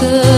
good.